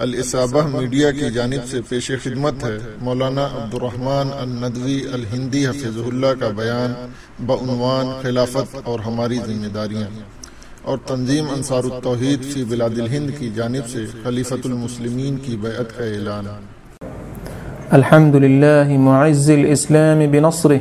الصابہ media کی جانب سے پیش خدمت ہے مولانا عبد الرحمن الندوی الہندی حفظ اللہ کا بیان بعنوان خلافت اور ہماری ذمہ داریاں اور تنظیم انصار التوحید فی بلاد الہند کی جانب سے خلیفت المسلمین کی بیعت کا اعلان۔ الحمد لله معز الإسلام بنصره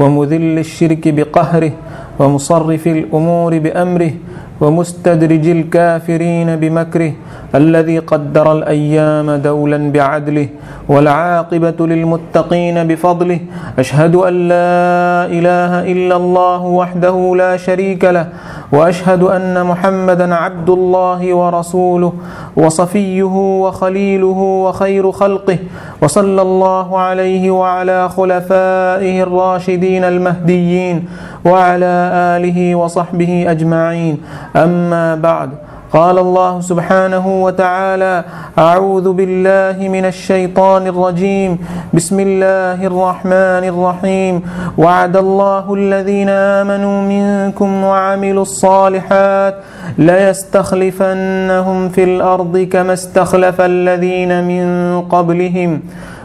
ومذل الشرك بقهره ومصرف الأمور بأمره ومستدرج الكافرين بمكره الذي قدر الأيام دولا بعدله والعاقبة للمتقين بفضله. أشهد أن لا إله إلا الله وحده لا شريك له وأشهد أن محمدا عبد الله ورسوله وصفيه وخليله وخير خلقه. وصلى الله عليه وعلى خلفائه الراشدين المهديين وعلى آله وصحبه أجمعين. أما بعد قال الله سبحانه وتعالى أعوذ بالله من الشيطان الرجيم. بسم الله الرحمن الرحيم. وعد الله الذين آمنوا منكم وعملوا الصالحات ليستخلفنهم في الأرض كما استخلف الذين من قبلهم.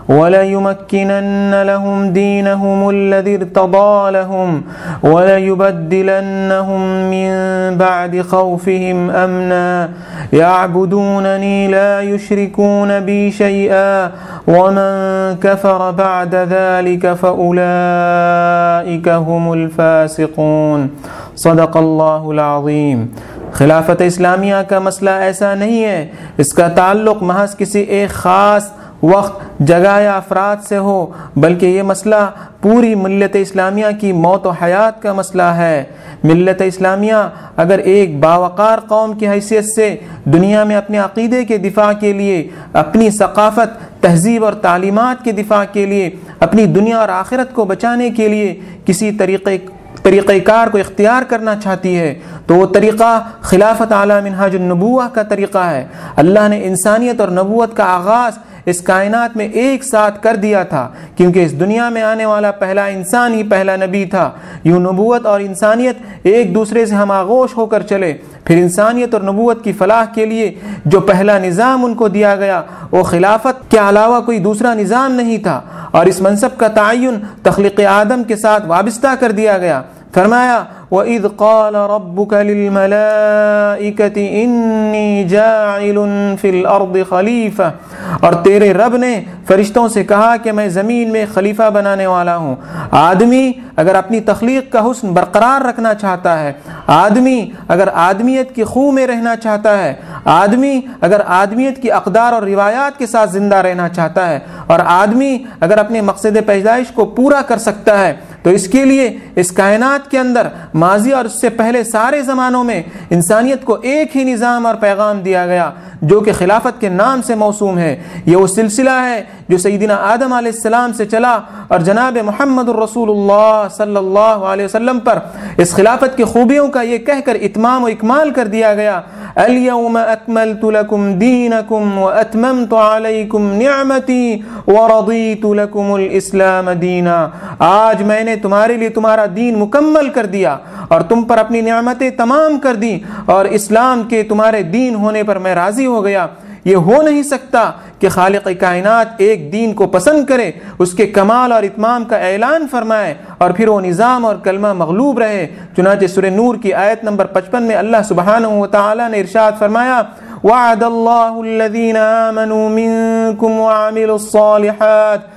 وليمكنن لهم دينهم الذي ارتضى لهم وليبدلنهم من بعد خوفهم أمنا. يعبدونني لا يشركون بي شيئا ومن كفر بعد ذلك فأولئك هم الفاسقون. صدق الله العظيم. خلافت اسلامیہ کا مسئلہ ایسا نہیں ہے اس کا تعلق محض کسی ایک خاص وقت جگہ یا افراد سے ہو، بلکہ یہ مسئلہ پوری ملت اسلامیہ کی موت و حیات کا مسئلہ ہے۔ ملت اسلامیہ اگر ایک باوقار قوم کی حیثیت سے دنیا میں اپنے عقیدے کے دفاع کے لیے، اپنی ثقافت، تہذیب اور تعلیمات کے دفاع کے لیے، اپنی دنیا اور آخرت کو بچانے کے لیے کسی طریقے، طریقہ کار کو اختیار کرنا چاہتی ہے، تو وہ طریقہ خلافت عالم منہاج النبوہ کا طریقہ ہے۔ اللہ نے انسانیت اور نبوت کا آغاز اس کائنات میں ایک ساتھ کر دیا تھا، کیونکہ اس دنیا میں آنے والا پہلا انسان ہی پہلا نبی تھا۔ یوں نبوت اور انسانیت ایک دوسرے سے ہم آغوش ہو کر چلے۔ پھر انسانیت اور نبوت کی فلاح کے لیے جو پہلا نظام ان کو دیا گیا، وہ خلافت کے علاوہ کوئی دوسرا نظام نہیں تھا۔ اور اس منصب کا تعین تخلیق آدم کے ساتھ وابستہ کر دیا گیا۔ فرمایا وَإِذْ قَالَ رَبُّكَ لِلْمَلَائِكَةِ إِنِّي جَاعِلٌ فِي الْأَرْضِ خَلِيفَةً۔ اور تیرے رب نے فرشتوں سے کہا کہ میں زمین میں خلیفہ بنانے والا ہوں۔ آدمی اگر اپنی تخلیق کا حسن برقرار رکھنا چاہتا ہے، آدمی اگر آدمیت کی خو میں رہنا چاہتا ہے، آدمی اگر آدمیت کی اقدار اور روایات کے ساتھ زندہ رہنا چاہتا ہے، اور آدمی اگر اپنے مقصد پیدائش کو پورا کر سکتا ہے تو اس کے لیے اس کائنات کے اندر ماضی اور اس سے پہلے سارے زمانوں میں انسانیت کو ایک ہی نظام اور پیغام دیا گیا جو کہ خلافت کے نام سے موسوم ہے۔ یہ وہ سلسلہ ہے جو سیدنا آدم علیہ السلام سے چلا اور جناب محمد الرسول اللہ صلی اللہ علیہ وسلم پر اس خلافت کی خوبیوں کا یہ کہہ کر اتمام و اکمال کر دیا گیا اليوم اکملت لکم دینکم و اتممت علیکم نعمتی و رضیت لکم الاسلام دینا۔ آج میں نے تمہارے لیے تمہارا دین مکمل کر دیا اور تم پر اپنی نعمتیں تمام کر دی اور اسلام کے تمہارے دین ہونے پر میں راضی ہو گیا۔ یہ ہو نہیں سکتا کہ خالق کائنات ایک دین کو پسند کرے، اس کے کمال اور اتمام کا اعلان فرمائے اور پھر وہ نظام اور کلمہ مغلوب رہے۔ چنانچہ سورہ نور کی آیت نمبر پچپن میں اللہ سبحانہ و تعالی نے ارشاد فرمایا، وعد اللہ الذین آمنوا منکم وعملوا الصالحات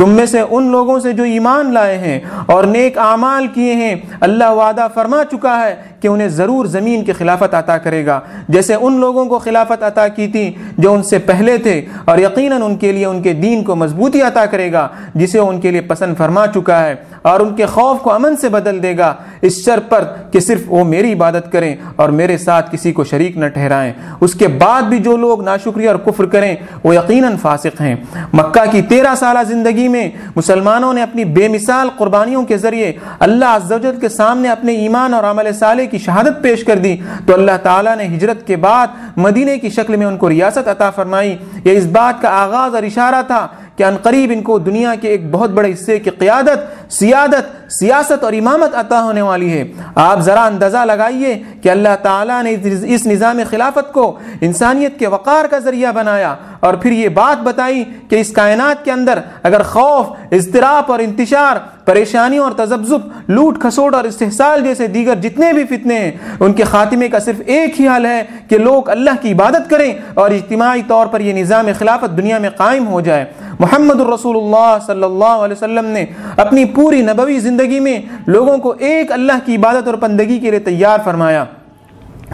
تم میں سے ان لوگوں سے جو ایمان لائے ہیں اور نیک اعمال کیے ہیں، اللہ وعدہ فرما چکا ہے کہ انہیں ضرور زمین کی خلافت عطا کرے گا۔ جیسے ان لوگوں کو خلافت عطا کی تھی جو ان سے پہلے تھے اور یقیناً ان کے لیے ان کے دین کو مضبوطی عطا کرے گا، جسے ان کے لیے پسند فرما چکا ہے اور ان کے خوف کو امن سے بدل دے گا۔ اس شر پر کہ صرف وہ میری عبادت کریں اور میرے ساتھ کسی کو شریک نہ ٹھہرائیں۔ اس کے بعد بھی جو لوگ ناشکری اور کفر کریں، وہ یقیناً فاسق ہیں۔ مکہ کی تیرہ سالہ زندگی میں مسلمانوں نے اپنی بے مثال قربانیوں کے ذریعے اللہ عز و جل کے سامنے اپنے ایمان اور عمل صالح کی شہادت پیش کر دی۔ تو اللہ تعالیٰ نے ہجرت کے بعد مدینے کی شکل میں ان کو ریاست عطا فرمائی۔ یہ اس بات کا آغاز اور اشارہ تھا کہ ان قریب ان کو دنیا کے ایک بہت بڑے حصے کی قیادت، سیادت، سیاست اور امامت عطا ہونے والی ہے۔ آپ ذرا اندازہ لگائیے کہ اللہ تعالیٰ نے اس نظام خلافت کو انسانیت کے وقار کا ذریعہ بنایا اور پھر یہ بات بتائی کہ اس کائنات کے اندر اگر خوف، اضطراب اور انتشار پریشانیوں اور تذبذب، لوٹ کھسوٹ اور استحصال جیسے دیگر جتنے بھی فتنے ہیں، ان کے خاتمے کا صرف ایک ہی حل ہے کہ لوگ اللہ کی عبادت کریں اور اجتماعی طور پر یہ نظام خلافت دنیا میں قائم ہو جائے۔ محمد الرسول اللہ صلی اللہ علیہ وسلم نے اپنی پوری نبوی زندگی میں لوگوں کو ایک اللہ کی عبادت اور بندگی کے لیے تیار فرمایا۔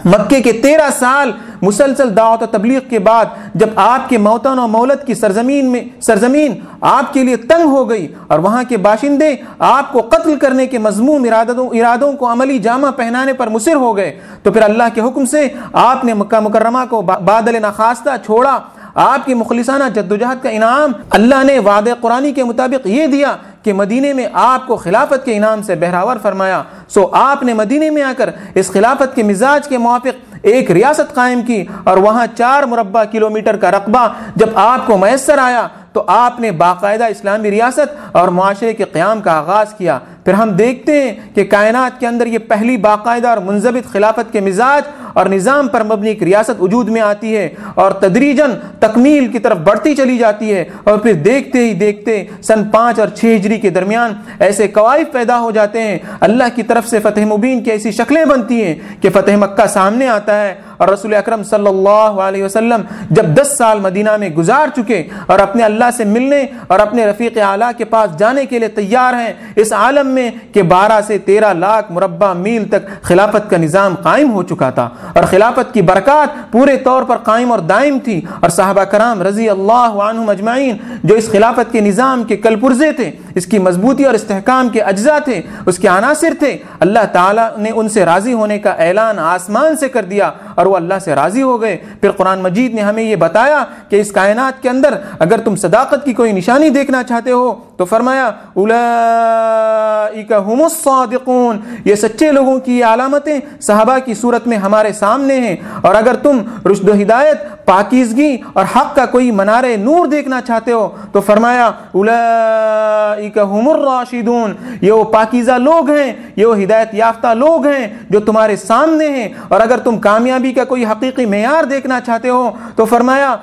مکے کے تیرہ سال مسلسل دعوت و تبلیغ کے بعد جب آپ کے موتن و مولت کی سرزمین میں سرزمین آپ کے لیے تنگ ہو گئی اور وہاں کے باشندے آپ کو قتل کرنے کے مضموم ارادوں ارادوں کو عملی جامہ پہنانے پر مصر ہو گئے۔ تو پھر اللہ کے حکم سے آپ نے مکہ مکرمہ کو بادل نخواستہ چھوڑا۔ آپ کی مخلصانہ جدوجہد کا انعام اللہ نے وعدہ قرآنی کے مطابق یہ دیا کہ مدینے میں آپ کو خلافت کے انعام سے بہراور فرمایا۔ سو آپ نے مدینے میں آ کر اس خلافت کے مزاج کے موافق ایک ریاست قائم کی اور وہاں چار مربع کلومیٹر کا رقبہ جب آپ کو میسر آیا تو آپ نے باقاعدہ اسلامی ریاست اور معاشرے کے قیام کا آغاز کیا۔ پھر ہم دیکھتے ہیں کہ کائنات کے اندر یہ پہلی باقاعدہ اور منضبط خلافت کے مزاج اور نظام پر مبنی ایک ریاست وجود میں آتی ہے اور تدریجن تکمیل کی طرف بڑھتی چلی جاتی ہے اور پھر دیکھتے ہی دیکھتے سن پانچ اور چھ ہجری کے درمیان ایسے قوائف پیدا ہو جاتے ہیں۔ اللہ کی طرف سے فتح مبین کی ایسی شکلیں بنتی ہیں کہ فتح مکہ سامنے آتا ہے اور رسول اکرم صلی اللہ علیہ وسلم جب دس سال مدینہ میں گزار چکے اور اپنے اللہ سے ملنے اور اپنے رفیق اعلیٰ کے پاس جانے کے لیے تیار ہیں، اس عالم میں کہ بارہ سے تیرہ لاکھ مربع میل تک خلافت کا نظام قائم ہو چکا تھا اور خلافت کی برکات پورے طور پر قائم اور دائم تھی اور صحابہ کرام رضی اللہ عنہ مجمعین جو اس خلافت کے نظام کے کل پرزے تھے، اس کی مضبوطی اور استحکام کے اجزاء تھے، اس کے عناصر تھے، اللہ تعالیٰ نے ان سے راضی ہونے کا اعلان آسمان سے کر دیا اور وہ اللہ سے راضی ہو گئے۔ پھر قرآن مجید نے ہمیں یہ بتایا کہ اس کائنات کے اندر اگر تم صداقت کی کوئی نشانی دیکھنا چاہتے ہو تو فرمایا هم الصادقون۔ یہ سچے لوگوں کی علامتیں صحابہ کی صورت میں ہمارے سامنے ہیں۔ اور اگر تم رشد و ہدایت، پاکیزگی اور حق کا کوئی منار نور دیکھنا چاہتے ہو، تو فرمایا هم الراشدون۔ یہ وہ پاکیزہ لوگ ہیں، یہ وہ ہدایت یافتہ لوگ ہیں جو تمہارے سامنے ہیں۔ اور اگر تم کامیابی کا کوئی حقیقی معیار دیکھنا چاہتے ہو، تو فرمایا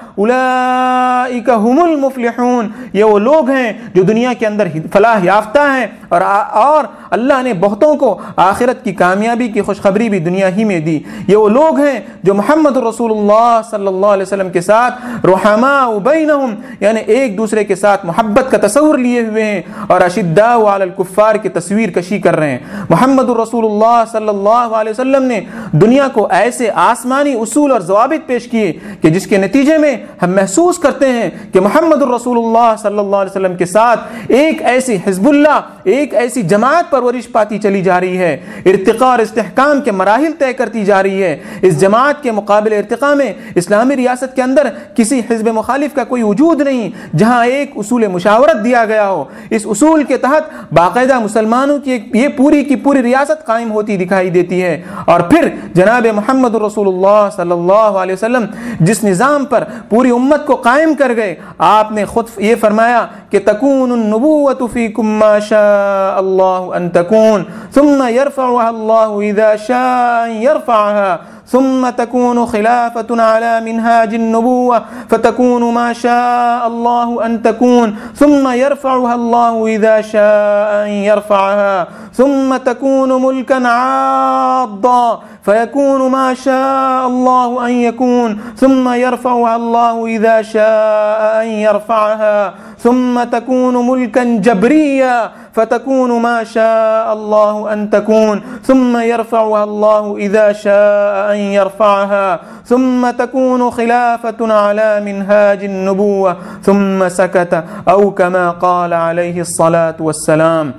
هم المفلحون۔ یہ وہ لوگ ہیں جو دنیا کے اندر فلاح یافتہ ہیں اور اور اللہ نے بہتوں کو آخرت کی کامیابی کی خوشخبری بھی دنیا ہی میں دی۔ یہ وہ لوگ ہیں جو محمد رسول اللہ صلی اللہ علیہ وسلم کے ساتھ رحما بینہم یعنی ایک دوسرے کے ساتھ محبت کا تصور لیے ہوئے ہیں اور اشداء علی الکفار کی تصویر کشی کر رہے ہیں۔ محمد رسول اللہ صلی اللہ علیہ وسلم نے دنیا کو ایسے آسمانی اصول اور ضوابط پیش کیے کہ جس کے نتیجے میں ہم محسوس کرتے ہیں کہ محمد رسول اللہ صلی اللہ علیہ وسلم کے ساتھ ایک ایسی حزب اللہ، ایک ایسی جماعت پر پرورش پاتی چلی جا رہی ہے۔ ارتقاء اور استحکام کے مراحل طے کرتی جا رہی ہے۔ اس جماعت کے مقابل ارتقاء میں اسلامی ریاست کے اندر کسی حزب مخالف کا کوئی وجود نہیں، جہاں ایک اصول مشاورت دیا گیا ہو۔ اس اصول کے تحت باقاعدہ مسلمانوں کی ایک یہ پوری کی پوری ریاست قائم ہوتی دکھائی دیتی ہے۔ اور پھر جناب محمد رسول اللہ صلی اللہ علیہ وسلم جس نظام پر پوری امت کو قائم کر گئے، آپ نے خود یہ فرمایا کہ تکون النبوت فیکم ما شاء اللہ ان تکون ثم يرفعها الله إذا شاء يرفعها. ثم تكون خلافة على منهاج النبوة فتكون ما شاء الله أن تكون. ثم يرفعها الله إذا شاء أن يرفعها. ثم تكون ملكا عاضا فيكون ما شاء الله أن يكون. ثم يرفعها الله إذا شاء أن يرفعها. ثم تكون ملكا جبريا فتكون ما شاء الله أن تكون. ثم يرفعها الله إذا شاء أن أن يرفعها، ثم تكون خلافة على منهاج النبوة، ثم سكت، أو كما قال عليه الصلاة والسلام.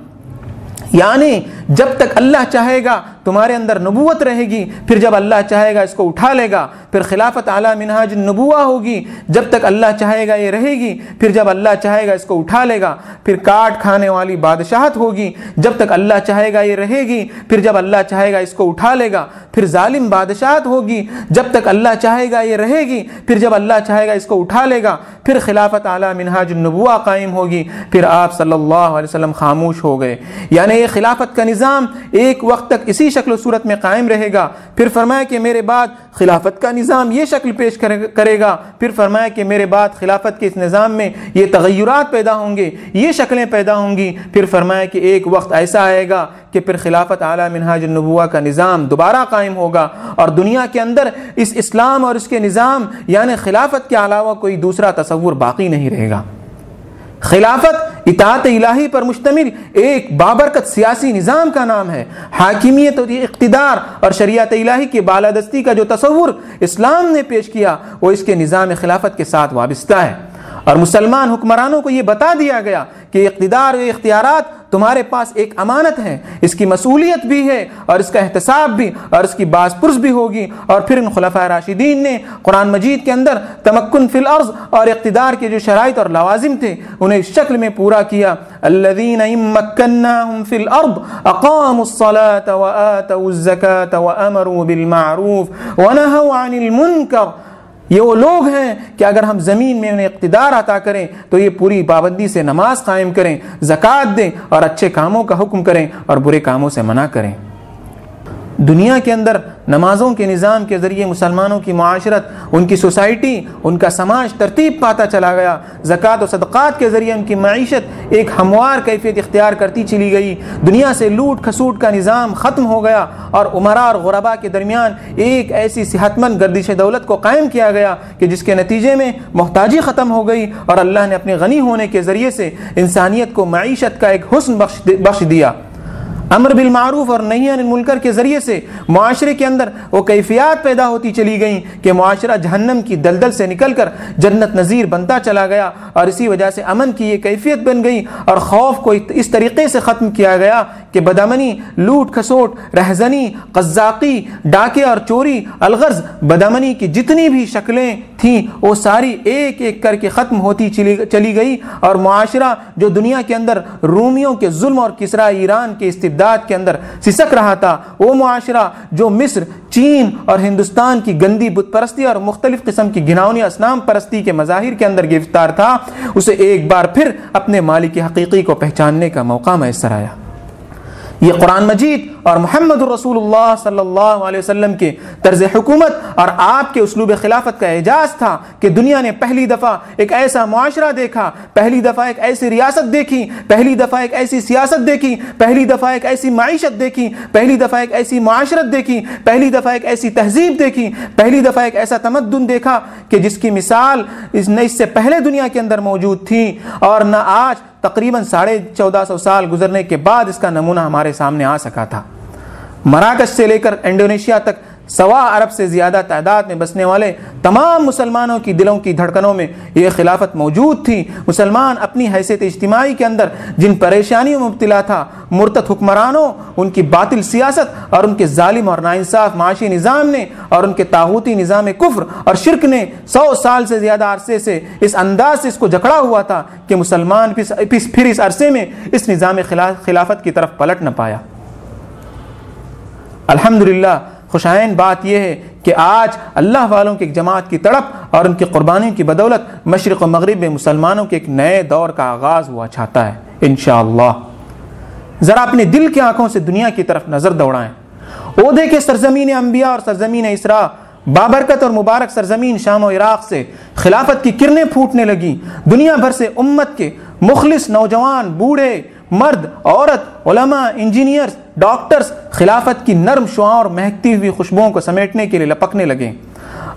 یعنی جب تک اللہ چاہے گا تمہارے اندر نبوت رہے گی، پھر جب اللہ چاہے گا اس کو اٹھا لے گا، پھر خلافت اعلیٰ منہاج نبوا ہوگی۔ جب تک اللہ چاہے گا یہ رہے گی، پھر جب اللہ چاہے گا اس کو اٹھا لے گا، پھر کاٹ کھانے والی بادشاہت ہوگی۔ جب تک اللہ چاہے گا یہ رہے گی، پھر جب اللہ چاہے گا اس کو اٹھا لے گا، پھر ظالم بادشاہت ہوگی۔ جب تک اللہ چاہے گا یہ رہے گی، پھر جب اللہ چاہے گا اس کو اٹھا لے گا، پھر خلافت اعلیٰ منہاج النبوہ قائم ہوگی۔ پھر آپ صلی اللہ علیہ وسلم خاموش ہو گئے۔ یعنی یہ خلافت کا نظام ایک وقت تک اسی شکل و صورت میں قائم رہے گا۔ پھر فرمایا کہ میرے بعد خلافت کا نظام یہ شکل پیش کرے گا۔ پھر فرمایا کہ میرے بعد خلافت کے اس نظام میں یہ تغیرات پیدا ہوں گے، یہ شکلیں پیدا ہوں گی۔ پھر فرمایا کہ ایک وقت ایسا آئے گا کہ پھر خلافت اعلیٰ منہاج النبوہ کا نظام دوبارہ قائم ہوگا اور دنیا کے اندر اس اسلام اور اس کے نظام یعنی خلافت کے علاوہ کوئی دوسرا تصور باقی نہیں رہے گا۔ خلافت اطاعت الہی پر مشتمل ایک بابرکت سیاسی نظام کا نام ہے۔ حاکمیت اور اقتدار اور شریعت الہی کی بالادستی کا جو تصور اسلام نے پیش کیا، وہ اس کے نظام خلافت کے ساتھ وابستہ ہے۔ اور مسلمان حکمرانوں کو یہ بتا دیا گیا کہ اقتدار و اختیارات تمہارے پاس ایک امانت ہے، اس کی مسئولیت بھی ہے اور اس کا احتساب بھی اور اس کی باز پرس بھی ہوگی۔ اور پھر ان خلفۂ راشدین نے قرآن مجید کے اندر تمکن فی الارض اور اقتدار کے جو شرائط اور لوازم تھے، انہیں اس شکل میں پورا کیا۔ الذین مکناہم فی الارض اقاموا الصلاة وآتوا الزکاة وامروا بالمعروف ونہوا عن المنکر۔ یہ وہ لوگ ہیں کہ اگر ہم زمین میں انہیں اقتدار عطا کریں تو یہ پوری پابندی سے نماز قائم کریں، زکوٰۃ دیں اور اچھے کاموں کا حکم کریں اور برے کاموں سے منع کریں۔ دنیا کے اندر نمازوں کے نظام کے ذریعے مسلمانوں کی معاشرت، ان کی سوسائٹی، ان کا سماج ترتیب پاتا چلا گیا۔ زکوٰۃ و صدقات کے ذریعے ان کی معیشت ایک ہموار کیفیت اختیار کرتی چلی گئی۔ دنیا سے لوٹ کھسوٹ کا نظام ختم ہو گیا اور عمرہ اور غربا کے درمیان ایک ایسی صحت مند گردش دولت کو قائم کیا گیا کہ جس کے نتیجے میں محتاجی ختم ہو گئی اور اللہ نے اپنے غنی ہونے کے ذریعے سے انسانیت کو معیشت کا ایک حسن بخش دیا۔ امر بالمعروف اور نہیں المنکر کے ذریعے سے معاشرے کے اندر وہ کیفیات پیدا ہوتی چلی گئیں کہ معاشرہ جہنم کی دلدل سے نکل کر جنت نظیر بنتا چلا گیا اور اسی وجہ سے امن کی یہ کیفیت بن گئی اور خوف کو اس طریقے سے ختم کیا گیا کہ بدامنی، لوٹ کھسوٹ، رہزنی، قزاقی، ڈاکے اور چوری، الغرض، بدامنی کی جتنی بھی شکلیں تھیں وہ ساری ایک ایک کر کے ختم ہوتی چلی گئی اور معاشرہ جو دنیا کے اندر رومیوں کے ظلم اور کسرا ایران کے استبداد کے اندر سسک رہا تھا۔ وہ معاشرہ جو مصر، چین اور ہندوستان کی گندی بت پرستی اور مختلف قسم کی گھناؤنی اسنام پرستی کے مظاہر کے اندر گرفتار تھا، اسے ایک بار پھر اپنے مالک حقیقی کو پہچاننے کا موقع میسر آیا۔ یہ قرآن مجید اور محمد الرسول اللہ صلی اللہ علیہ وسلم کے طرز حکومت اور آپ کے اسلوب خلافت کا اعجاز تھا کہ دنیا نے پہلی دفعہ ایک ایسا معاشرہ دیکھا، پہلی دفعہ ایک ایسی ریاست دیکھی، پہلی دفعہ ایک ایسی سیاست دیکھی، پہلی دفعہ ایک ایسی معیشت دیکھی، پہلی دفعہ ایک ایسی معاشرت دیکھی، پہلی دفعہ ایک ایسی تہذیب دیکھی، پہلی دفعہ ایک ایسا تمدن دیکھا کہ جس کی مثال اس نہ اس سے پہلے دنیا کے اندر موجود تھی اور نہ آج تقریباً ساڑھے چودہ سو سال گزرنے کے بعد اس کا نمونہ ہمارے سامنے آ سکا تھا۔ مراکش سے لے کر انڈونیشیا تک سوا ارب سے زیادہ تعداد میں بسنے والے تمام مسلمانوں کی دلوں کی دھڑکنوں میں یہ خلافت موجود تھی۔ مسلمان اپنی حیثیت اجتماعی کے اندر جن پریشانیوں میں مبتلا تھا، مرتد حکمرانوں، ان کی باطل سیاست اور ان کے ظالم اور ناانصاف معاشی نظام نے اور ان کے تاحوتی نظام کفر اور شرک نے سو سال سے زیادہ عرصے سے اس انداز سے اس کو جکڑا ہوا تھا کہ مسلمان پھر اس عرصے میں اس نظام خلافت کی طرف پلٹ نہ پایا۔ الحمدللہ خوشائن بات یہ ہے کہ آج اللہ والوں کی ایک جماعت کی تڑپ اور ان کی قربانیوں کی بدولت مشرق و مغرب میں مسلمانوں کے ایک نئے دور کا آغاز ہوا چاہتا ہے، انشاءاللہ۔ ذرا اپنے دل کی آنکھوں سے دنیا کی طرف نظر دوڑائیں۔ عہدے کے سرزمین انبیاء اور سرزمین اسرا بابرکت اور مبارک سرزمین شام و عراق سے خلافت کی کرنیں پھوٹنے لگی دنیا بھر سے امت کے مخلص نوجوان، بوڑھے، مرد، عورت، علماء، انجینئرز ڈاکٹرز خلافت کی نرم شعاں اور مہکتی ہوئی خوشبوؤں کو سمیٹنے کے لیے لپکنے لگے۔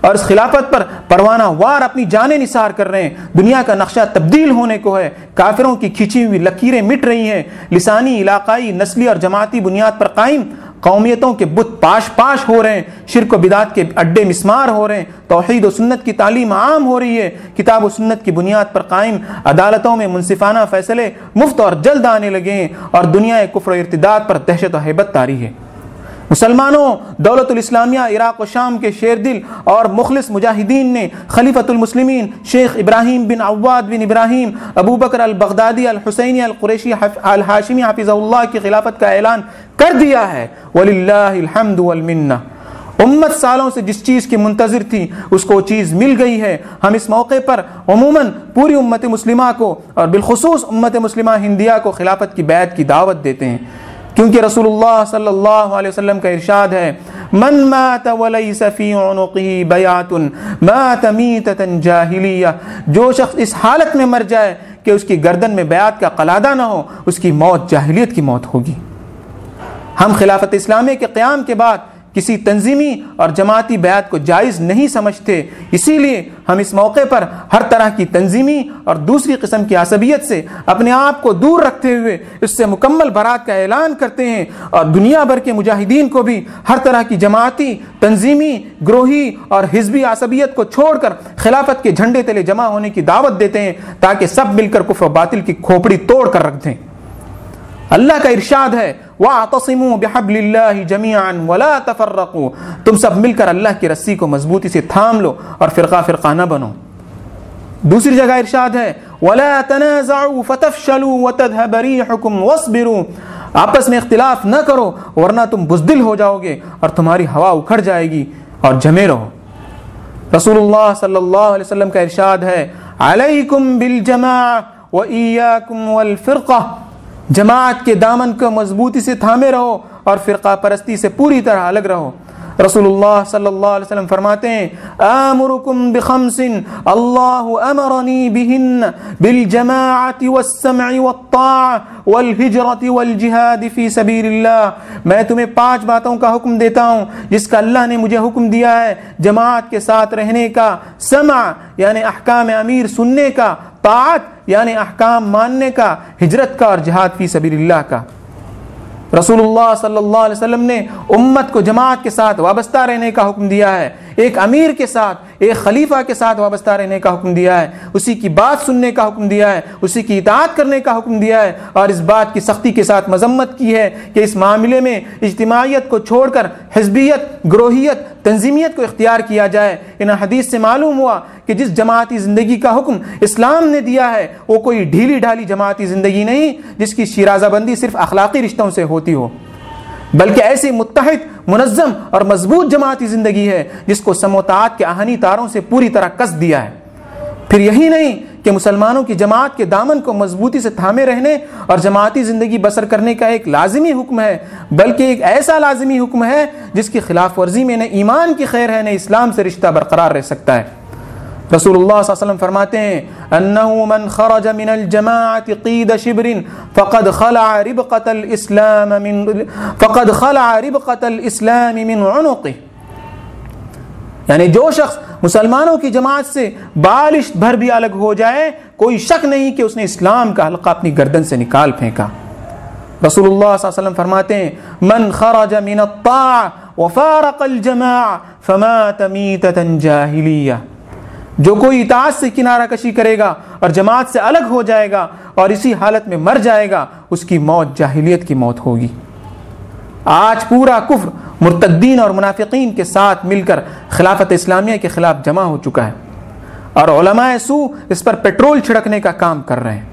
اور اس خلافت پر پروانہ وار اپنی جانیں نثار کر رہے ہیں۔ دنیا کا نقشہ تبدیل ہونے کو ہے۔ کافروں کی کھینچی ہوئی لکیریں مٹ رہی ہیں۔ لسانی، علاقائی، نسلی اور جماعتی بنیاد پر قائم قومیتوں کے بت پاش پاش ہو رہے ہیں، شرک و بدعت کے اڈے مسمار ہو رہے ہیں، توحید و سنت کی تعلیم عام ہو رہی ہے، کتاب و سنت کی بنیاد پر قائم عدالتوں میں منصفانہ فیصلے مفت اور جلد آنے لگے ہیں اور دنیا کفر و ارتداد پر دہشت و حیبت تاری ہے۔ مسلمانوں، دولت الاسلامیہ، عراق و شام کے شیر دل اور مخلص مجاہدین نے خلیفۃ المسلمین شیخ ابراہیم بن عواد بن ابراہیم، ابو بکر البغدادی، الحسینی، القریشی الحاشمی حافظ اللہ کی خلافت کا اعلان کر دیا ہے۔ الحمد والمنہ امت سالوں سے جس چیز کی منتظر تھی، اس کو چیز مل گئی ہے۔ ہم اس موقع پر عموماً پوری امت مسلمہ کو اور بالخصوص امت مسلمہ ہندیہ کو خلافت کی بیعت کی دعوت دیتے ہیں۔ کیونکہ رسول اللہ صلی اللہ علیہ وسلم کا ارشاد ہے، من مات ولیس فی عنقه بیات مات میتتا جاہلیہ۔ جو شخص اس حالت میں مر جائے کہ اس کی گردن میں بیعت کا قلادہ نہ ہو، اس کی موت جاہلیت کی موت ہوگی۔ ہم خلافت اسلامی کے قیام کے بعد کسی تنظیمی اور جماعتی بیعت کو جائز نہیں سمجھتے، اسی لیے ہم اس موقع پر ہر طرح کی تنظیمی اور دوسری قسم کی عصبیت سے اپنے آپ کو دور رکھتے ہوئے اس سے مکمل برات کا اعلان کرتے ہیں اور دنیا بھر کے مجاہدین کو بھی ہر طرح کی جماعتی، تنظیمی، گروہی اور حزبی عصبیت کو چھوڑ کر خلافت کے جھنڈے تلے جمع ہونے کی دعوت دیتے ہیں تاکہ سب مل کر کفر و باطل کی کھوپڑی توڑ کر رکھ دیں۔ اللہ کا ارشاد ہے وَاعْتَصِمُوا بِحَبْلِ اللَّهِ جَمِيعًا وَلَا تَفَرَّقُوا۔ تم سب مل کر اللہ کی رسی کو مضبوطی سے تھام لو اور فرقہ فرقہ نہ بنو۔ دوسری جگہ ارشاد ہے، وَلَا تَنَازَعُوا فَتَفْشَلُوا وَتَذْهَبَ رِيحُكُمْ وَاصْبِرُوا۔ آپس میں اختلاف نہ کرو، ورنہ تم بزدل ہو جاؤ گے اور تمہاری ہوا اکھڑ جائے گی اور جمے رہو۔ رسول اللہ صلی اللہ علیہ وسلم کا ارشاد ہے علیکم بالجماع وَإِيَّاكُمْ وَالْفِرْقَةِ۔ جماعت کے دامن کو مضبوطی سے تھامے رہو اور فرقہ پرستی سے پوری طرح الگ رہو۔ رسول اللہ صلی اللہ علیہ وسلم فرماتے ہیں آمرکم بخمس اللہ امرنی بہن بالجماعت والسمع والطاع والہجرت والجہاد فی سبیل اللہ میں تمہیں پانچ باتوں کا حکم دیتا ہوں جس کا اللہ نے مجھے حکم دیا ہے جماعت کے ساتھ رہنے کا سمع یعنی احکام امیر سننے کا طاعت یعنی احکام ماننے کا ہجرت کا اور جہاد فی سبیل اللہ کا رسول اللہ صلی اللہ علیہ وسلم نے امت کو جماعت کے ساتھ وابستہ رہنے کا حکم دیا ہے۔ ایک امیر کے ساتھ ایک خلیفہ کے ساتھ وابستہ رہنے کا حکم دیا ہے، اسی کی بات سننے کا حکم دیا ہے، اسی کی اطاعت کرنے کا حکم دیا ہے اور اس بات کی سختی کے ساتھ مذمت کی ہے کہ اس معاملے میں اجتماعیت کو چھوڑ کر حزبیت، گروہیت، تنظیمیت کو اختیار کیا جائے۔ ان حدیث سے معلوم ہوا کہ جس جماعتی زندگی کا حکم اسلام نے دیا ہے، وہ کوئی ڈھیلی ڈھالی جماعتی زندگی نہیں، جس کی شیرازہ بندی صرف اخلاقی رشتوں سے ہوتی ہو۔ بلکہ ایسی متحد، منظم اور مضبوط جماعتی زندگی ہے جس کو سموتات کے آہنی تاروں سے پوری طرح کس دیا ہے۔ پھر یہی نہیں کہ مسلمانوں کی جماعت کے دامن کو مضبوطی سے تھامے رہنے اور جماعتی زندگی بسر کرنے کا ایک لازمی حکم ہے، بلکہ ایک ایسا لازمی حکم ہے جس کی خلاف ورزی میں نہ ایمان کی خیر ہے، نہ اسلام سے رشتہ برقرار رہ سکتا ہے۔ رسول اللہ صلی اللہ علیہ وسلم فرماتے ہیں انه من خرج من الجماعه قید شبر فقد خلع ربقه الاسلام من فقد خلع ربقه الاسلام من عنقه یعنی جو شخص مسلمانوں کی جماعت سے بالش بھر بھی الگ ہو جائے کوئی شک نہیں کہ اس نے اسلام کا حلقہ اپنی گردن سے نکال پھینکا۔ رسول اللہ صلی اللہ علیہ وسلم فرماتے ہیں من خرج من الطاع وفارق الجماع فمات میتتا جاہلیہ جو کوئی اطاعت سے کنارہ کشی کرے گا اور جماعت سے الگ ہو جائے گا اور اسی حالت میں مر جائے گا، اس کی موت جاہلیت کی موت ہوگی۔ آج پورا کفر مرتدین اور منافقین کے ساتھ مل کر خلافت اسلامیہ کے خلاف جمع ہو چکا ہے اور علماء سو اس پر پیٹرول چھڑکنے کا کام کر رہے ہیں۔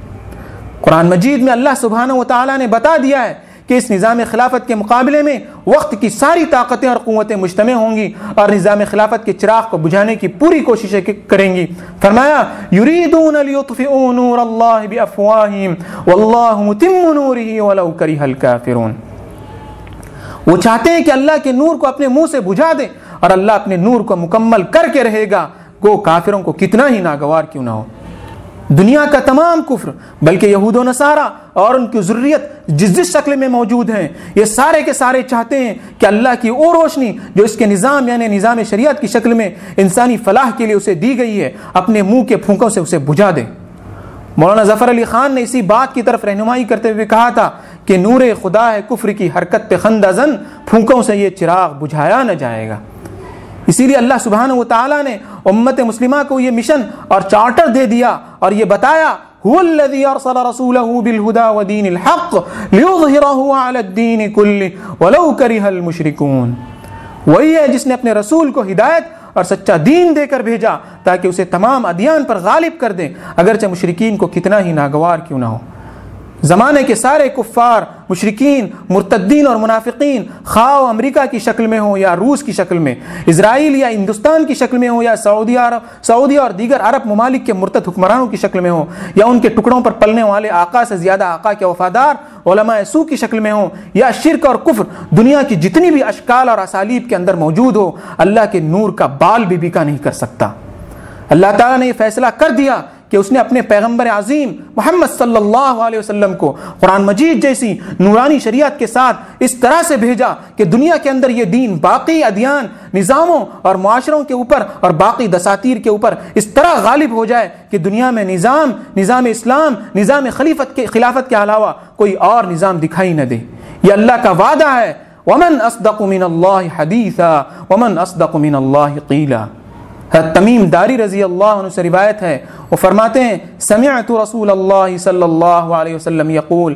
قرآن مجید میں اللہ سبحانہ و تعالیٰ نے بتا دیا ہے کہ اس نظام خلافت کے مقابلے میں وقت کی ساری طاقتیں اور قوتیں مجتمع ہوں گی اور نظام خلافت کے چراغ کو بجھانے کی پوری کوششیں کریں گی۔ فرمایا، یریدون لیطفئوا نور اللہ بافواہہم واللہ متم نورہ ولو کرہ الکافرون۔ وہ چاہتے ہیں کہ اللہ کے نور کو اپنے منہ سے بجھا دیں اور اللہ اپنے نور کو مکمل کر کے رہے گا۔ گو کافروں کو کتنا ہی ناگوار کیوں نہ ہو۔ دنیا کا تمام کفر، بلکہ یہود و نصارہ اور ان کی ضروریت جس جس شکل میں موجود ہیں، یہ سارے کے سارے چاہتے ہیں کہ اللہ کی وہ روشنی جو اس کے نظام یعنی نظام شریعت کی شکل میں انسانی فلاح کے لیے اسے دی گئی ہے، اپنے منہ کے پھونکوں سے اسے بجھا دے۔ مولانا ظفر علی خان نے اسی بات کی طرف رہنمائی کرتے ہوئے کہا تھا کہ نور خدا ہے کفر کی حرکت پہ خندہ زن پھونکوں سے یہ چراغ بجھایا نہ جائے گا۔ اسی لیے اللہ سبحانہ و تعالیٰ نے امت مسلمہ کو یہ مشن اور چارٹر دے دیا اور یہ بتایا، هو الذي ارسل رسوله بالهدى ودين الحق ليظهره على الدين كله ولو كره المشركون وہی ہے جس نے اپنے رسول کو ہدایت اور سچا دین دے کر بھیجا تاکہ اسے تمام ادیان پر غالب کر دیں اگرچہ مشرقین کو کتنا ہی ناگوار کیوں نہ ہو۔ زمانے کے سارے کفار مشرقین مرتدین اور منافقین خواہ امریکہ کی شکل میں ہوں یا روس کی شکل میں، اسرائیل یا ہندوستان کی شکل میں ہوں یا سعودی عرب، سعودی اور دیگر عرب ممالک کے مرتد حکمرانوں کی شکل میں ہوں یا ان کے ٹکڑوں پر پلنے والے آقا سے زیادہ آقا کے وفادار علماء سو کی شکل میں ہوں یا شرک اور کفر دنیا کی جتنی بھی اشکال اور اسالیب کے اندر موجود ہو، اللہ کے نور کا بال بھی بکا نہیں کر سکتا۔ اللہ تعالیٰ نے یہ فیصلہ کر دیا کہ اس نے اپنے پیغمبر عظیم محمد صلی اللہ علیہ وسلم کو قرآن مجید جیسی نورانی شریعت کے ساتھ اس طرح سے بھیجا کہ دنیا کے اندر یہ دین باقی ادیان، نظاموں اور معاشروں کے اوپر اور باقی دساتیر کے اوپر اس طرح غالب ہو جائے کہ دنیا میں نظام نظام اسلام، نظام خلیفت کے، خلافت کے علاوہ کوئی اور نظام دکھائی نہ دے۔ یہ اللہ کا وعدہ ہے۔ ومن اصدق من اللہ حدیثا ومن اصدق من اللہ قیلا حضرت تمیم داری رضی اللہ عنہ سے روایت ہے وہ فرماتے ہیں سمعت رسول اللہ صلی اللہ علیہ وسلم یقول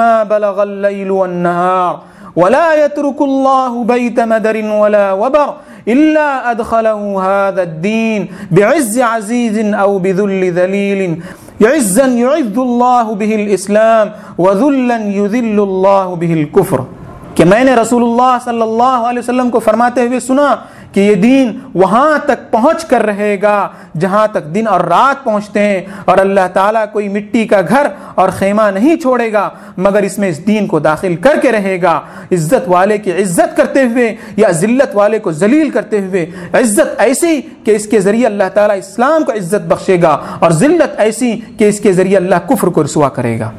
ما بلغ الليل والنهار ولا يترك الله بيت مدر ولا وبر إلا أدخله هذا الدين بعز عزيز أو بذل ذليل عزا يعز الله به الإسلام وذلا يذل الله به الكفر کہ میں نے رسول اللہ صلی اللہ علیہ وسلم کو فرماتے ہوئے سنا کہ یہ دین وہاں تک پہنچ کر رہے گا، جہاں تک دن اور رات پہنچتے ہیں اور اللہ تعالیٰ کوئی مٹی کا گھر اور خیمہ نہیں چھوڑے گا، مگر اس میں اس دین کو داخل کر کے رہے گا۔ عزت والے کی عزت کرتے ہوئے یا ذلت والے کو ذلیل کرتے ہوئے، عزت ایسی کہ اس کے ذریعے اللہ تعالیٰ اسلام کو عزت بخشے گا اور ذلت ایسی کہ اس کے ذریعے اللہ کفر کو رسوا کرے گا۔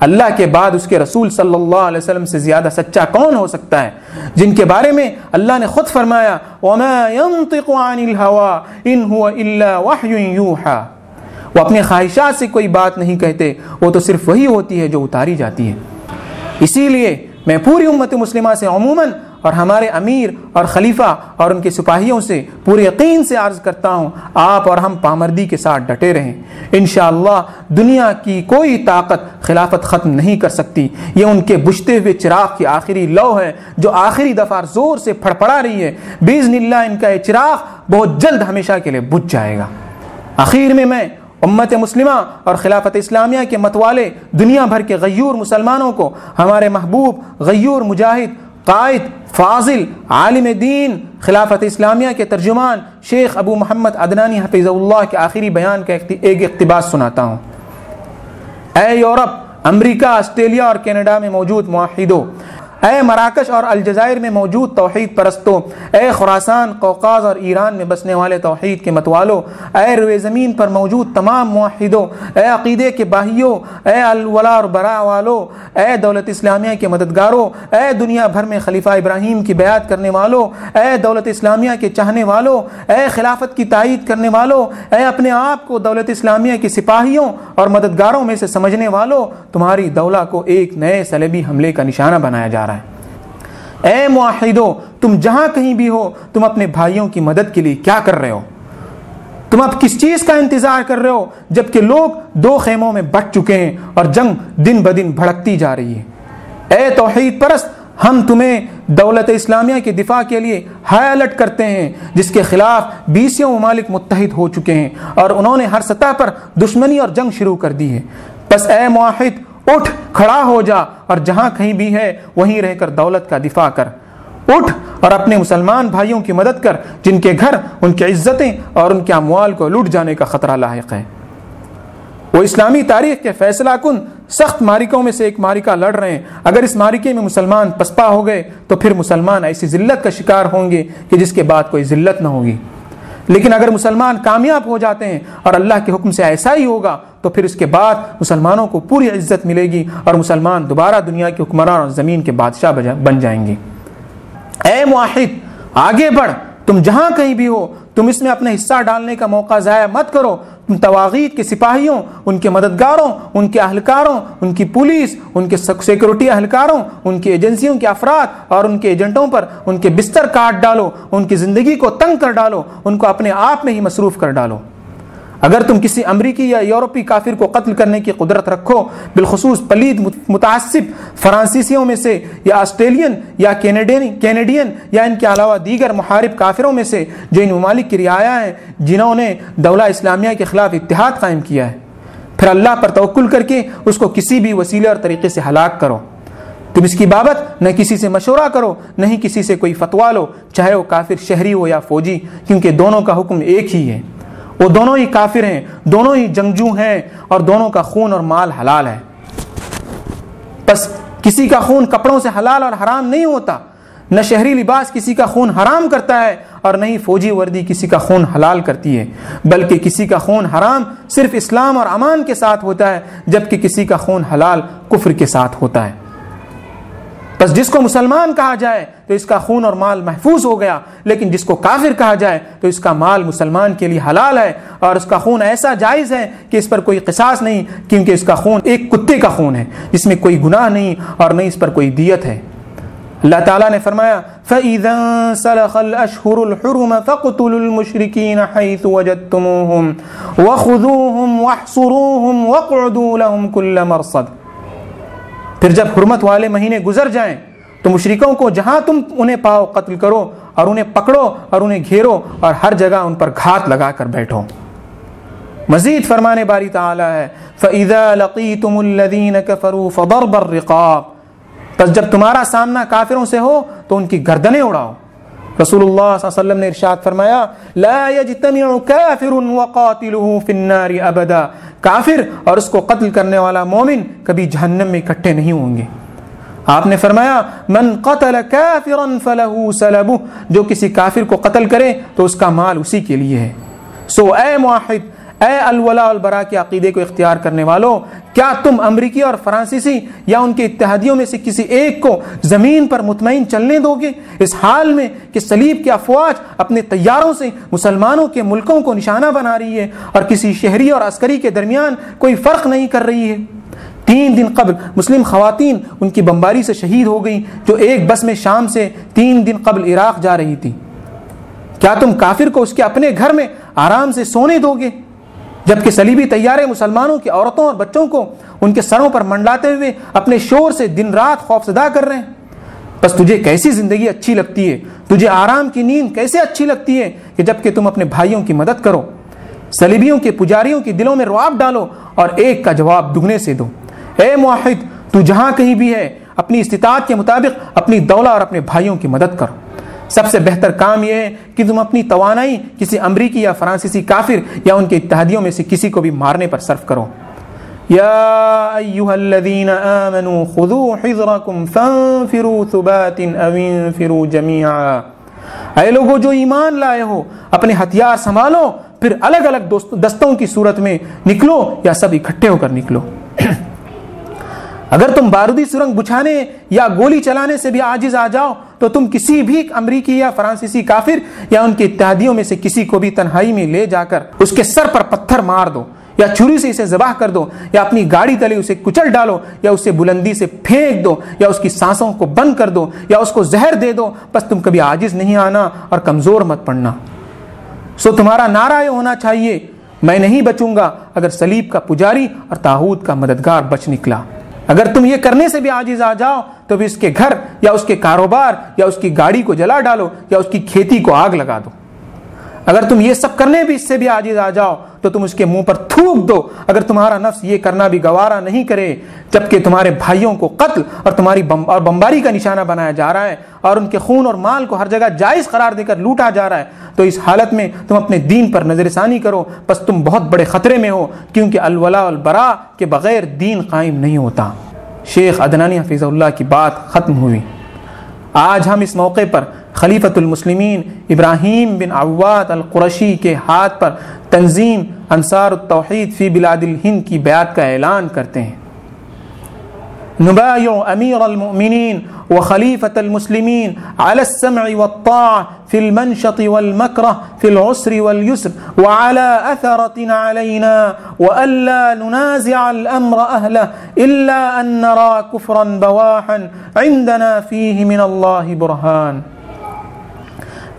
اللہ کے بعد اس کے رسول صلی اللہ علیہ وسلم سے زیادہ سچا کون ہو سکتا ہے؟ جن کے بارے میں اللہ نے خود فرمایا، وَمَا يَنطِقُ عَنِ الْهَوَىٰ إِنْ هُوَ إِلَّا وَحْيٌ يُوحَىٰ۔ وہ اپنے خواہشات سے کوئی بات نہیں کہتے، وہ تو صرف وہی ہوتی ہے جو اتاری جاتی ہے۔ اسی لیے میں پوری امت مسلمہ سے عموماً اور ہمارے امیر اور خلیفہ اور ان کے سپاہیوں سے پورے یقین سے عرض کرتا ہوں، آپ اور ہم پامردی کے ساتھ ڈٹے رہیں۔ انشاءاللہ دنیا کی کوئی طاقت خلافت ختم نہیں کر سکتی۔ یہ ان کے بجھتے ہوئے چراغ کی آخری لو ہے جو آخری دفعہ زور سے پھڑ پڑا رہی ہے۔ بیزن اللہ ان کا یہ چراغ بہت جلد ہمیشہ کے لیے بجھ جائے گا۔ آخر میں میں امت مسلمہ اور خلافت اسلامیہ کے متوالے دنیا بھر کے غیور مسلمانوں کو، ہمارے محبوب غیور مجاہد قائد، فاضل، عالم دین، خلافت اسلامیہ کے ترجمان، شیخ ابو محمد عدنانی حفیظ اللہ کے آخری بیان کا ایک اقتباس سناتا ہوں۔ اے یورپ، امریکہ، آسٹریلیا اور کینیڈا میں موجود معاہدوں اے مراکش اور الجزائر میں موجود توحید پرستوں اے خراسان، قوقاز اور ایران میں بسنے والے توحید کے متوالوں اے روئے زمین پر موجود تمام معاہدوں اے عقیدے کے باہیوں اے الولا اور برا والوں اے دولت اسلامیہ کے مددگاروں اے دنیا بھر میں خلیفہ ابراہیم کی بیعت کرنے والوں اے دولت اسلامیہ کے چاہنے والوں اے خلافت کی تائید کرنے والوں اے اپنے آپ کو دولت اسلامیہ کی سپاہیوں اور مددگاروں میں سے سمجھنے والوں تمہاری دولہ کو ایک نئے سلیبی حملے کا نشانہ بنایا جا رہا ہے۔ اے معاہدوں تم جہاں کہیں بھی ہو، تم اپنے بھائیوں کی مدد کے لیے کیا کر رہے ہو؟ تم اب کس چیز کا انتظار کر رہے ہو؟ جبکہ لوگ دو خیموں میں بٹ چکے ہیں اور جنگ دن بدن بھڑکتی جا رہی ہے۔ اے توحید پرست، ہم تمہیں دولت اسلامیہ کے دفاع کے لیے ہائی الرٹ کرتے ہیں، جس کے خلاف بیسوں ممالک متحد ہو چکے ہیں اور انہوں نے ہر سطح پر دشمنی اور جنگ شروع کر دی ہے۔ بس اے معاہد اٹھ کھڑا ہو جا اور جہاں کہیں بھی ہے وہیں رہ کر دولت کا دفاع کر۔ اٹھ اور اپنے مسلمان بھائیوں کی مدد کر جن کے گھر ان کی عزتیں اور ان کے اموال کو لوٹ جانے کا خطرہ لاحق ہے۔ وہ اسلامی تاریخ کے فیصلہ کن سخت مارکوں میں سے ایک مارکہ لڑ رہے ہیں۔ اگر اس مارکے میں مسلمان پسپا ہو گئے تو پھر مسلمان ایسی ذلت کا شکار ہوں گے کہ جس کے بعد کوئی ذلت نہ ہوگی۔ لیکن اگر مسلمان کامیاب ہو جاتے ہیں اور اللہ کے حکم سے ایسا ہی ہوگا، تو پھر اس کے بعد مسلمانوں کو پوری عزت ملے گی اور مسلمان دوبارہ دنیا کے حکمران اور زمین کے بادشاہ بن جائیں گے۔ اے معاہد، آگے بڑھ، تم جہاں کہیں بھی ہو تم اس میں اپنا حصہ ڈالنے کا موقع ضائع مت کرو۔ تم تواغیت کے سپاہیوں، ان کے مددگاروں، ان کے اہلکاروں، ان کی پولیس، ان کے سیکورٹی اہلکاروں، ان کی ایجنسیوں کے افراد اور ان کے ایجنٹوں پر ان کے بستر کاٹ ڈالو، ان کی زندگی کو تنگ کر ڈالو، ان کو اپنے آپ میں ہی مصروف کر ڈالو۔ اگر تم کسی امریکی یا یورپی کافر کو قتل کرنے کی قدرت رکھو، بالخصوص پلید متعصب فرانسیسیوں میں سے، یا آسٹریلین، یا کینیڈین کینیڈین، یا ان کے علاوہ دیگر محارب کافروں میں سے جو ان ممالک کی رعایا ہیں، جنہوں نے دولہ اسلامیہ کے خلاف اتحاد قائم کیا ہے۔ پھر اللہ پر توکل کر کے اس کو کسی بھی وسیلے اور طریقے سے ہلاک کرو۔ تم اس کی بابت نہ کسی سے مشورہ کرو، نہ ہی کسی سے کوئی فتوا لو، چاہے وہ کافر شہری ہو یا فوجی، کیونکہ دونوں کا حکم ایک ہی ہے۔ وہ دونوں ہی کافر ہیں، دونوں ہی جنگجو ہیں اور دونوں کا خون اور مال حلال ہے۔ بس کسی کا خون کپڑوں سے حلال اور حرام نہیں ہوتا، نہ شہری لباس کسی کا خون حرام کرتا ہے اور نہ ہی فوجی وردی کسی کا خون حلال کرتی ہے، بلکہ کسی کا خون حرام صرف اسلام اور امان کے ساتھ ہوتا ہے، جبکہ کسی کا خون حلال کفر کے ساتھ ہوتا ہے۔ بس جس کو مسلمان کہا جائے تو اس کا خون اور مال محفوظ ہو گیا، لیکن جس کو کافر کہا جائے تو اس کا مال مسلمان کے لیے حلال ہے، اور اس کا خون ایسا جائز ہے کہ اس پر کوئی قصاص نہیں، کیونکہ اس کا خون ایک کتے کا خون ہے، جس میں کوئی گناہ نہیں اور نہیں اس پر کوئی دیت ہے۔ اللہ تعالیٰ نے فرمایا، فَإِذَا سَلَخَ الْأَشْهُرُ الْحُرُمَ فَقْتُلُوا الْمُشْرِكِينَ حَيْثُ وَجَدْتُمُوهُمْ وَخُذُوهُمْ وَاحْصُرُوهُمْ وَقْعُدُوا لَهُمْ كُلَّ مَرْصَدٍ پھر جب حرمت والے مہینے گزر جائیں تو مشرکوں کو جہاں تم انہیں پاؤ قتل کرو اور انہیں پکڑو اور انہیں گھیرو اور ہر جگہ ان پر گھات لگا کر بیٹھو۔ مزید فرمانے باری تعالی ہے، فَإِذَا لَقِيتُمُ الَّذِينَ كَفَرُوا فَضَرْبَ الرِّقَابِ۔ پس جب تمہارا سامنا کافروں سے ہو تو ان کی گردنیں اڑاؤ۔ رسول اللہ صلی اللہ علیہ وسلم نے ارشاد فرمایا لا يجتمع كافر وقاتله في النار ابدا کافر اور اس کو قتل کرنے والا مومن کبھی جہنم میں اکٹھے نہیں ہوں گے. آپ نے فرمایا، من قتل کافرا فله سلبه جو کسی کافر کو قتل کرے تو اس کا مال اسی کے لیے ہے. سو اے موحد، اے الولا البرا کے عقیدے کو اختیار کرنے والوں کیا تم امریکی اور فرانسیسی یا ان کے اتحادیوں میں سے کسی ایک کو زمین پر مطمئن چلنے دو گے؟ اس حال میں کہ سلیب کی افواج اپنے تیاروں سے مسلمانوں کے ملکوں کو نشانہ بنا رہی ہے اور کسی شہری اور عسکری کے درمیان کوئی فرق نہیں کر رہی ہے۔ تین دن قبل مسلم خواتین ان کی بمباری سے شہید ہو گئی جو ایک بس میں شام سے تین دن قبل عراق جا رہی تھی۔ کیا تم کافر کو اس کے اپنے گھر میں آرام سے سونے دو گے؟ جبکہ سلیبی تیارے مسلمانوں کی عورتوں اور بچوں کو ان کے سروں پر منڈلاتے ہوئے اپنے شور سے دن رات خوف زدہ کر رہے ہیں۔ بس تجھے کیسی زندگی اچھی لگتی ہے؟ تجھے آرام کی نیند کیسے اچھی لگتی ہے کہ جبکہ تم اپنے بھائیوں کی مدد کرو؟ سلیبیوں کے پجاریوں کے دلوں میں رواب ڈالو اور ایک کا جواب دگنے سے دو۔ اے معاہد تو جہاں کہیں بھی ہے، اپنی استطاعت کے مطابق اپنی دولہ اور اپنے بھائیوں کی مدد کرو۔ سب سے بہتر کام یہ ہے کہ تم اپنی توانائی کسی امریکی یا فرانسیسی کافر یا ان کے اتحادیوں میں سے کسی کو بھی مارنے پر صرف کرو۔ یا ایوہ الذین آمنوا خذوا حضرکم فانفروا ثبات او انفروا جميعا اے لوگو جو ایمان لائے ہو، اپنے ہتھیار سنبھالو، پھر الگ الگ دستوں کی صورت میں نکلو یا سب اکٹھے ہو کر نکلو۔ اگر تم بارودی سرنگ بچھانے یا گولی چلانے سے بھی عاجز آ جاؤ، تو تم کسی بھی امریکی یا فرانسیسی کافر یا ان کے اتحادیوں میں سے کسی کو بھی تنہائی میں لے جا کر اس کے سر پر پتھر مار دو یا چھری سے اسے ذبح کر دو یا اپنی گاڑی تلے اسے کچل ڈالو یا اسے بلندی سے پھینک دو یا اس کی سانسوں کو بند کر دو یا اس کو زہر دے دو، بس تم کبھی عاجز نہیں آنا اور کمزور مت پڑنا۔ سو تمہارا نعرہ یہ ہونا چاہیے، میں نہیں بچوں گا اگر سلیب کا پجاری اور تاحود کا مددگار بچ نکلا۔ اگر تم یہ کرنے سے بھی عاجز آ جاؤ، تو پھر اس کے گھر یا اس کے کاروبار یا اس کی گاڑی کو جلا ڈالو یا اس کی کھیتی کو آگ لگا دو۔ اگر تم یہ سب کرنے بھی اس سے بھی عاجز آ جاؤ، تو تم اس کے منہ پر تھوک دو۔ اگر تمہارا نفس یہ کرنا بھی گوارا نہیں کرے، جبکہ تمہارے بھائیوں کو قتل اور تمہاری بم اور بمباری کا نشانہ بنایا جا رہا ہے اور ان کے خون اور مال کو ہر جگہ جائز قرار دے کر لوٹا جا رہا ہے۔ تو اس حالت میں تم اپنے دین پر نظر ثانی کرو۔ بس تم بہت بڑے خطرے میں ہو، کیونکہ الولا البرا کے بغیر دین قائم نہیں ہوتا۔ شیخ عدنانی حفیظ اللہ کی بات ختم ہوئی۔ آج ہم اس موقع پر خلیفۃ المسلمین ابراہیم بن عواد القرشی کے ہاتھ پر تنظیم انصار التوحید فی بلاد الہند کی بیعت کا اعلان کرتے ہیں۔ نبايع أمير المؤمنين وخليفة المسلمين على السمع والطاعة في المنشط والمكره في العسر واليسر وعلى أثرة علينا وألا ننازع الأمر أهله إلا أن نرى كفرا بواحا عندنا فيه من الله برهان.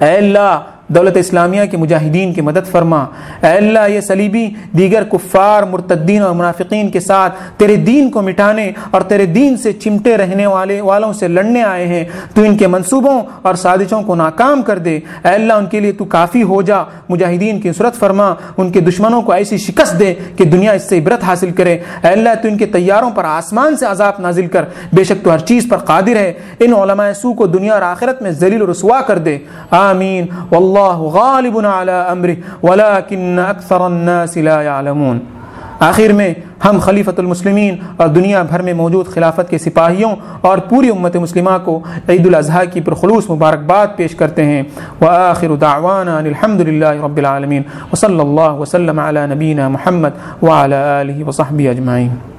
اللہ دولت اسلامیہ کے مجاہدین کی مدد فرما۔ اے اللہ، یہ صلیبی دیگر کفار، مرتدین اور منافقین کے ساتھ تیرے دین کو مٹانے اور تیرے دین سے چمٹے رہنے والے والوں سے لڑنے آئے ہیں۔ تو ان کے منصوبوں اور سازشوں کو ناکام کر دے۔ اے اللہ، ان کے لیے تو کافی ہو جا۔ مجاہدین کی نصرت فرما۔ ان کے دشمنوں کو ایسی شکست دے کہ دنیا اس سے عبرت حاصل کرے۔ اے اللہ، تو ان کے تیاروں پر آسمان سے عذاب نازل کر۔ بے شک تو ہر چیز پر قادر ہے۔ ان علماء سو کو دنیا اور آخرت میں ذلیل و رسوا کر دے۔ آمین۔ واللہ اللہ غالب على امره ولكن اکثر الناس لا يعلمون. آخر میں ہم خلیفۃ المسلمین اور دنیا بھر میں موجود خلافت کے سپاہیوں اور پوری امت مسلمہ کو عید الاضحیٰ کی پرخلوص مبارکباد پیش کرتے ہیں. وآخر دعوانا الحمد للہ رب العالمین، وصلی اللہ وسلم علی نبینا محمد وعلى آلہ وصحبہ اجمعین.